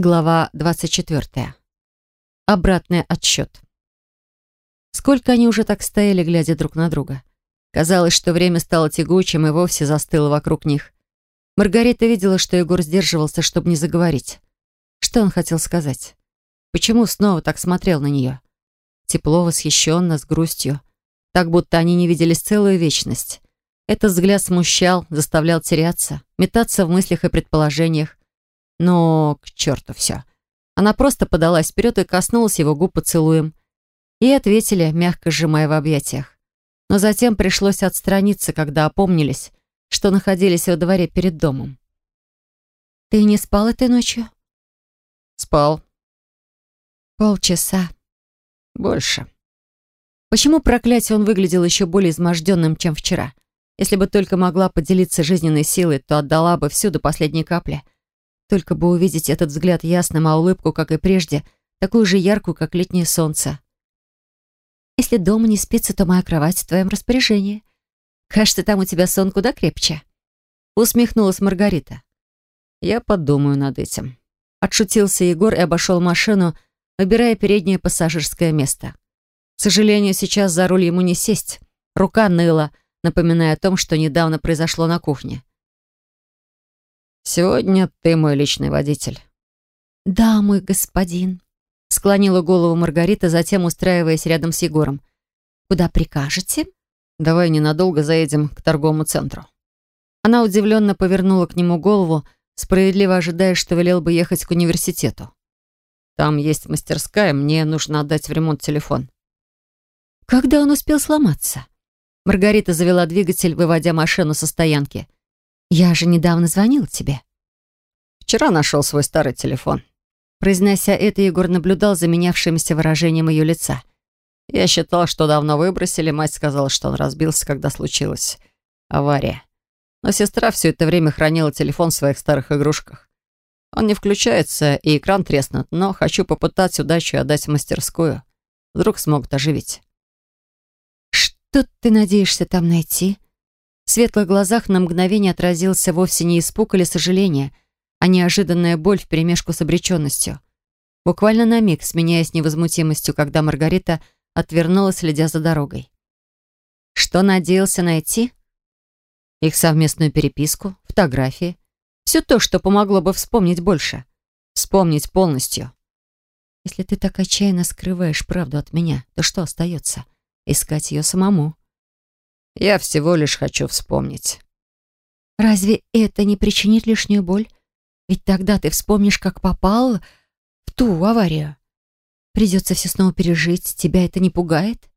Глава 24. Обратный отсчет. Сколько они уже так стояли, глядя друг на друга. Казалось, что время стало тягучим и вовсе застыло вокруг них. Маргарита видела, что Егор сдерживался, чтобы не заговорить. Что он хотел сказать? Почему снова так смотрел на нее? Тепло, восхищенно, с грустью. Так, будто они не виделись целую вечность. Этот взгляд смущал, заставлял теряться, метаться в мыслях и предположениях. Но к черту все. Она просто подалась вперед и коснулась его губ поцелуем. И ответили, мягко сжимая в объятиях. Но затем пришлось отстраниться, когда опомнились, что находились во дворе перед домом. «Ты не спал этой ночью?» «Спал». «Полчаса». «Больше». Почему проклятие он выглядел еще более изможденным, чем вчера? Если бы только могла поделиться жизненной силой, то отдала бы всю до последней капли — только бы увидеть этот взгляд ясным, а улыбку, как и прежде, такую же яркую, как летнее солнце. «Если дома не спится, то моя кровать в твоем распоряжении. Кажется, там у тебя сон куда крепче». Усмехнулась Маргарита. «Я подумаю над этим». Отшутился Егор и обошел машину, выбирая переднее пассажирское место. К сожалению, сейчас за руль ему не сесть. Рука ныла, напоминая о том, что недавно произошло на кухне. Сегодня ты мой личный водитель». «Да, мой господин», — склонила голову Маргарита, затем устраиваясь рядом с Егором. «Куда прикажете?» «Давай ненадолго заедем к торговому центру». Она удивленно повернула к нему голову, справедливо ожидая, что велел бы ехать к университету. «Там есть мастерская, мне нужно отдать в ремонт телефон». «Когда он успел сломаться?» Маргарита завела двигатель, выводя машину со стоянки. «Я же недавно звонил тебе». «Вчера нашел свой старый телефон». Произнося это, Егор наблюдал за менявшимся выражением ее лица. «Я считал, что давно выбросили. Мать сказала, что он разбился, когда случилась авария. Но сестра все это время хранила телефон в своих старых игрушках. Он не включается, и экран треснут, но хочу попытать удачу и отдать в мастерскую. Вдруг смогут оживить». «Что ты надеешься там найти?» В светлых глазах на мгновение отразился вовсе не испуг или сожаление, а неожиданная боль вперемешку с обреченностью. Буквально на миг, сменяясь невозмутимостью, когда Маргарита отвернулась, следя за дорогой. Что надеялся найти? Их совместную переписку, фотографии. Все то, что помогло бы вспомнить больше. Вспомнить полностью. Если ты так отчаянно скрываешь правду от меня, то что остается? Искать ее самому. Я всего лишь хочу вспомнить. Разве это не причинит лишнюю боль? Ведь тогда ты вспомнишь, как попал в ту аварию. Придется все снова пережить. Тебя это не пугает?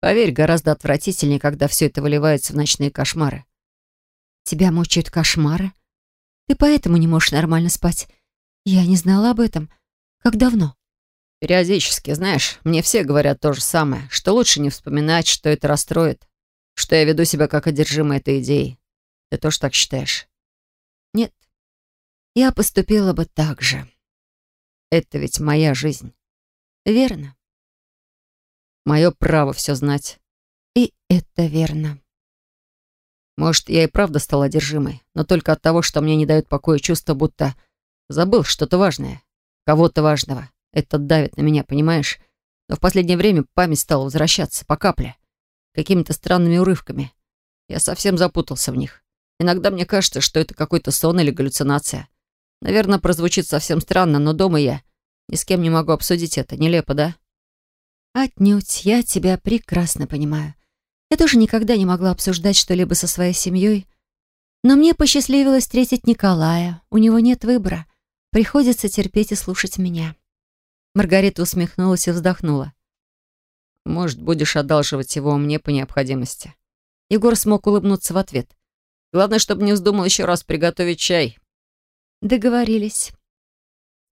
Поверь, гораздо отвратительнее, когда все это выливается в ночные кошмары. Тебя мучают кошмары? Ты поэтому не можешь нормально спать. Я не знала об этом. Как давно? Периодически, знаешь, мне все говорят то же самое, что лучше не вспоминать, что это расстроит что я веду себя как одержимая этой идеей. Ты тоже так считаешь? Нет. Я поступила бы так же. Это ведь моя жизнь. Верно. Мое право все знать. И это верно. Может, я и правда стала одержимой, но только от того, что мне не дает покоя чувство, будто забыл что-то важное, кого-то важного. Это давит на меня, понимаешь? Но в последнее время память стала возвращаться по капле какими-то странными урывками. Я совсем запутался в них. Иногда мне кажется, что это какой-то сон или галлюцинация. Наверное, прозвучит совсем странно, но дома я ни с кем не могу обсудить это. Нелепо, да? Отнюдь, я тебя прекрасно понимаю. Я тоже никогда не могла обсуждать что-либо со своей семьей. Но мне посчастливилось встретить Николая. У него нет выбора. Приходится терпеть и слушать меня. Маргарита усмехнулась и вздохнула. Может, будешь одалживать его мне по необходимости». Егор смог улыбнуться в ответ. «Главное, чтобы не вздумал еще раз приготовить чай». «Договорились».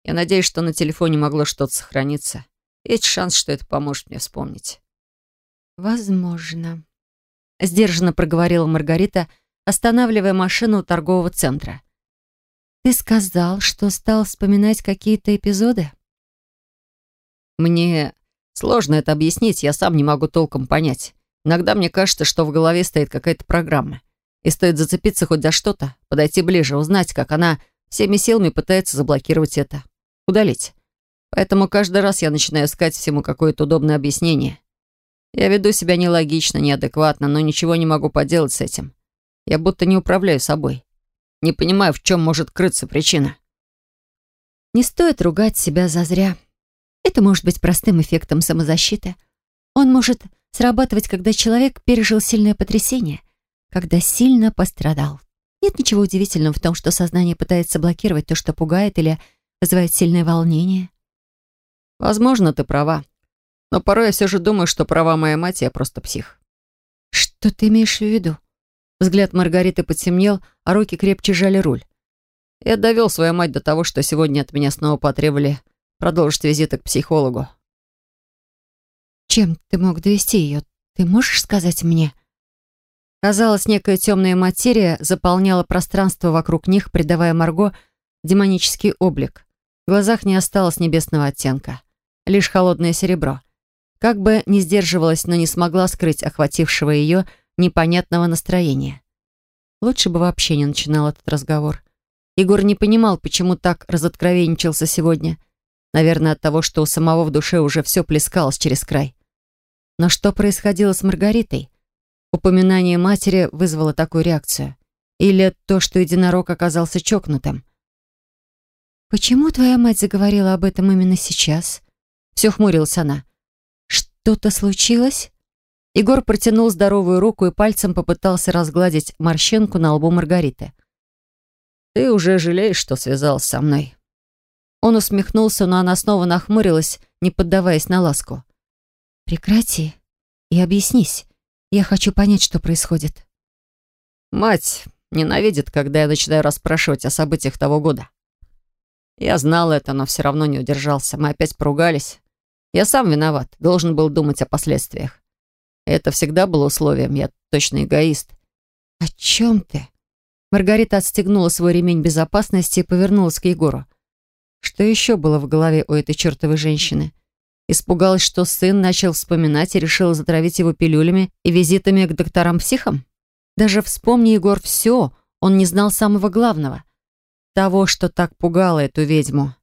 Я надеюсь, что на телефоне могло что-то сохраниться. Есть шанс, что это поможет мне вспомнить. «Возможно», — сдержанно проговорила Маргарита, останавливая машину у торгового центра. «Ты сказал, что стал вспоминать какие-то эпизоды?» «Мне Сложно это объяснить, я сам не могу толком понять. Иногда мне кажется, что в голове стоит какая-то программа. И стоит зацепиться хоть за что-то, подойти ближе, узнать, как она всеми силами пытается заблокировать это, удалить. Поэтому каждый раз я начинаю искать всему какое-то удобное объяснение. Я веду себя нелогично, неадекватно, но ничего не могу поделать с этим. Я будто не управляю собой. Не понимаю, в чем может крыться причина. Не стоит ругать себя зазря. Это может быть простым эффектом самозащиты. Он может срабатывать, когда человек пережил сильное потрясение, когда сильно пострадал. Нет ничего удивительного в том, что сознание пытается блокировать то, что пугает или вызывает сильное волнение. Возможно, ты права. Но порой я все же думаю, что права моя мать, я просто псих. Что ты имеешь в виду? Взгляд Маргариты потемнел, а руки крепче жали руль. Я довел свою мать до того, что сегодня от меня снова потребовали продолжить визиты к психологу. Чем ты мог довести ее? Ты можешь сказать мне? Казалось, некая темная материя заполняла пространство вокруг них, придавая Марго демонический облик. В глазах не осталось небесного оттенка, лишь холодное серебро. Как бы не сдерживалась, но не смогла скрыть охватившего ее непонятного настроения. Лучше бы вообще не начинал этот разговор. Егор не понимал, почему так разоткровенничался сегодня. Наверное, от того, что у самого в душе уже все плескалось через край. Но что происходило с Маргаритой? Упоминание матери вызвало такую реакцию. Или то, что единорог оказался чокнутым? «Почему твоя мать заговорила об этом именно сейчас?» Все хмурилась она. «Что-то случилось?» Егор протянул здоровую руку и пальцем попытался разгладить морщинку на лбу Маргариты. «Ты уже жалеешь, что связался со мной?» Он усмехнулся, но она снова нахмурилась, не поддаваясь на ласку. «Прекрати и объяснись. Я хочу понять, что происходит». «Мать ненавидит, когда я начинаю расспрашивать о событиях того года. Я знал это, но все равно не удержался. Мы опять поругались. Я сам виноват, должен был думать о последствиях. Это всегда было условием, я точно эгоист. «О чем ты?» Маргарита отстегнула свой ремень безопасности и повернулась к Егору. Что еще было в голове у этой чертовой женщины? Испугалась, что сын начал вспоминать и решила затравить его пилюлями и визитами к докторам-психам? Даже вспомни, Егор, все, он не знал самого главного. Того, что так пугало эту ведьму.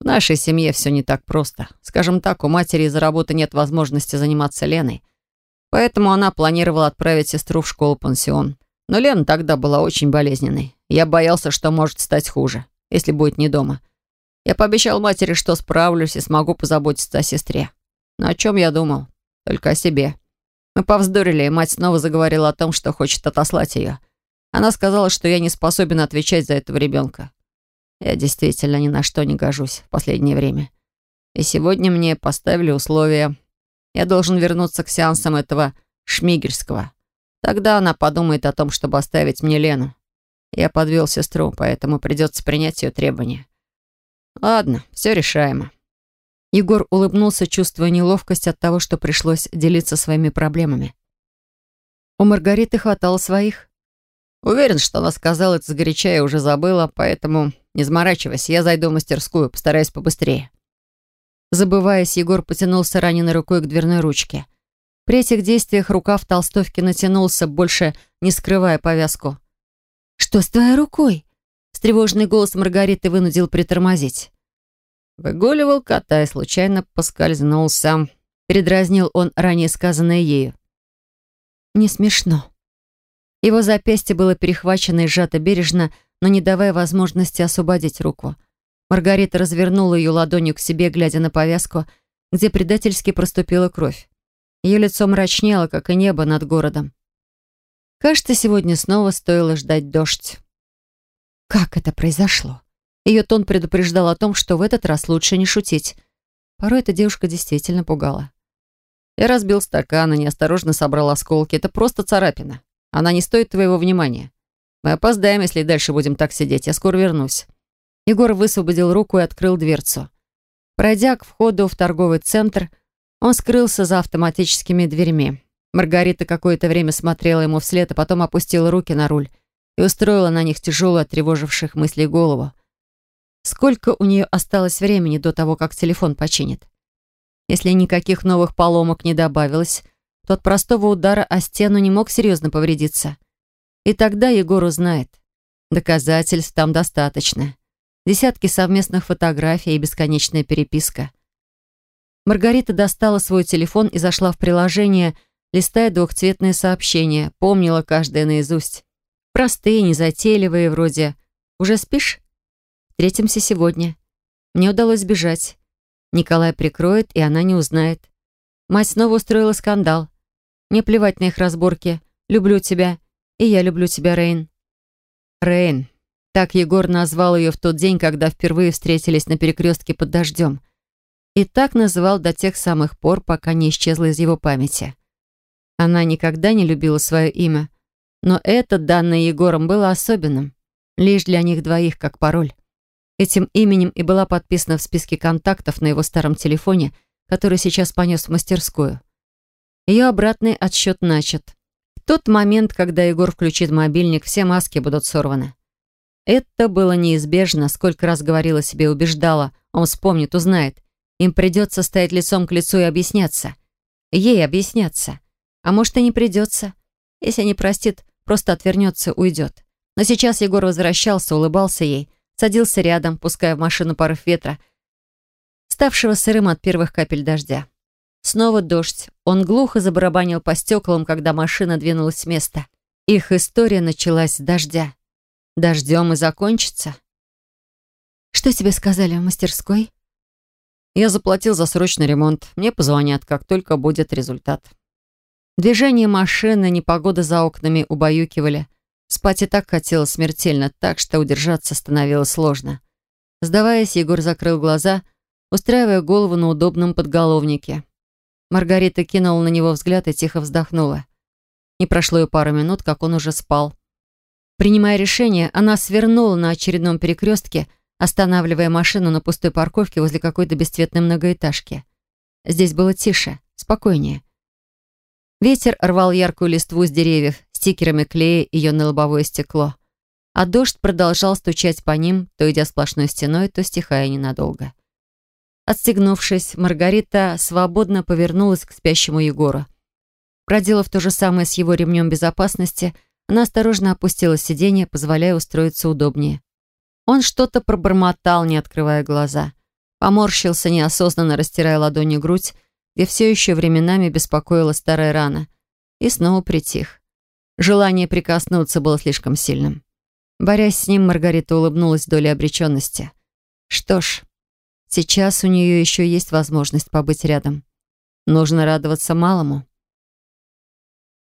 В нашей семье все не так просто. Скажем так, у матери из-за работы нет возможности заниматься Леной. Поэтому она планировала отправить сестру в школу-пансион. Но Лена тогда была очень болезненной. Я боялся, что может стать хуже, если будет не дома. Я пообещал матери, что справлюсь и смогу позаботиться о сестре. Но о чем я думал? Только о себе. Мы повздорили, и мать снова заговорила о том, что хочет отослать ее. Она сказала, что я не способен отвечать за этого ребенка. Я действительно ни на что не гожусь в последнее время. И сегодня мне поставили условия я должен вернуться к сеансам этого Шмигельского. Тогда она подумает о том, чтобы оставить мне Лену. Я подвел сестру, поэтому придется принять ее требования. Ладно, все решаемо. Егор улыбнулся, чувствуя неловкость от того, что пришлось делиться своими проблемами. У Маргариты хватало своих. Уверен, что она сказала это сгоряча и уже забыла, поэтому не заморачивайся, я зайду в мастерскую, постараюсь побыстрее. Забываясь, Егор потянулся раненой рукой к дверной ручке. При этих действиях рукав толстовки натянулся, больше не скрывая повязку. «Что с твоей рукой?» Встревоженный голос Маргариты вынудил притормозить. Выгуливал кота и случайно поскользнулся. Передразнил он ранее сказанное ею. «Не смешно». Его запястье было перехвачено и сжато бережно, но не давая возможности освободить руку. Маргарита развернула ее ладонью к себе, глядя на повязку, где предательски проступила кровь. Ее лицо мрачнело, как и небо над городом. Кажется, сегодня снова стоило ждать дождь. Как это произошло? Ее тон предупреждал о том, что в этот раз лучше не шутить. Порой эта девушка действительно пугала. Я разбил стакан и неосторожно собрал осколки. Это просто царапина. Она не стоит твоего внимания. Мы опоздаем, если дальше будем так сидеть. Я скоро вернусь. Егор высвободил руку и открыл дверцу. Пройдя к входу в торговый центр, он скрылся за автоматическими дверьми. Маргарита какое-то время смотрела ему вслед, а потом опустила руки на руль и устроила на них тяжелую от тревоживших мыслей голову. Сколько у нее осталось времени до того, как телефон починит? Если никаких новых поломок не добавилось, то от простого удара о стену не мог серьезно повредиться. И тогда Егор узнает, Доказательств там достаточно. Десятки совместных фотографий и бесконечная переписка. Маргарита достала свой телефон и зашла в приложение, листая двухцветные сообщения, помнила каждое наизусть. Простые, незатейливые, вроде «Уже спишь?» «Встретимся сегодня». Мне удалось сбежать. Николай прикроет, и она не узнает. Мать снова устроила скандал. Мне плевать на их разборки. Люблю тебя. И я люблю тебя, Рейн. Рейн. Так Егор назвал ее в тот день, когда впервые встретились на перекрестке под дождем. И так называл до тех самых пор, пока не исчезла из его памяти. Она никогда не любила свое имя, но это, данное Егором, было особенным. Лишь для них двоих, как пароль. Этим именем и была подписана в списке контактов на его старом телефоне, который сейчас понес в мастерскую. Ее обратный отсчет начат тот момент, когда Егор включит мобильник, все маски будут сорваны. Это было неизбежно, сколько раз говорила себе и убеждала. Он вспомнит, узнает. Им придется стоять лицом к лицу и объясняться. Ей объясняться. А может, и не придется. Если не простит, просто отвернется, уйдет. Но сейчас Егор возвращался, улыбался ей, садился рядом, пуская в машину порыв ветра, ставшего сырым от первых капель дождя. Снова дождь. Он глухо забарабанил по стеклам, когда машина двинулась с места. Их история началась с дождя. Дождем и закончится. «Что тебе сказали в мастерской?» «Я заплатил за срочный ремонт. Мне позвонят, как только будет результат». Движение машины, непогода за окнами убаюкивали. Спать и так хотелось смертельно, так что удержаться становилось сложно. Сдаваясь, Егор закрыл глаза, устраивая голову на удобном подголовнике. Маргарита кинула на него взгляд и тихо вздохнула. Не прошло и пару минут, как он уже спал. Принимая решение, она свернула на очередном перекрестке, останавливая машину на пустой парковке возле какой-то бесцветной многоэтажки. Здесь было тише, спокойнее. Ветер рвал яркую листву с деревьев, стикерами клея ее на лобовое стекло. А дождь продолжал стучать по ним, то идя сплошной стеной, то стихая ненадолго. Отстегнувшись, Маргарита свободно повернулась к спящему Егору. Проделав то же самое с его ремнем безопасности, она осторожно опустила сиденье, позволяя устроиться удобнее. Он что-то пробормотал, не открывая глаза. Поморщился, неосознанно растирая ладонью грудь, где все еще временами беспокоила старая рана, и снова притих. Желание прикоснуться было слишком сильным. Борясь с ним, Маргарита улыбнулась долей обреченности. Что ж, Сейчас у нее еще есть возможность побыть рядом. Нужно радоваться малому.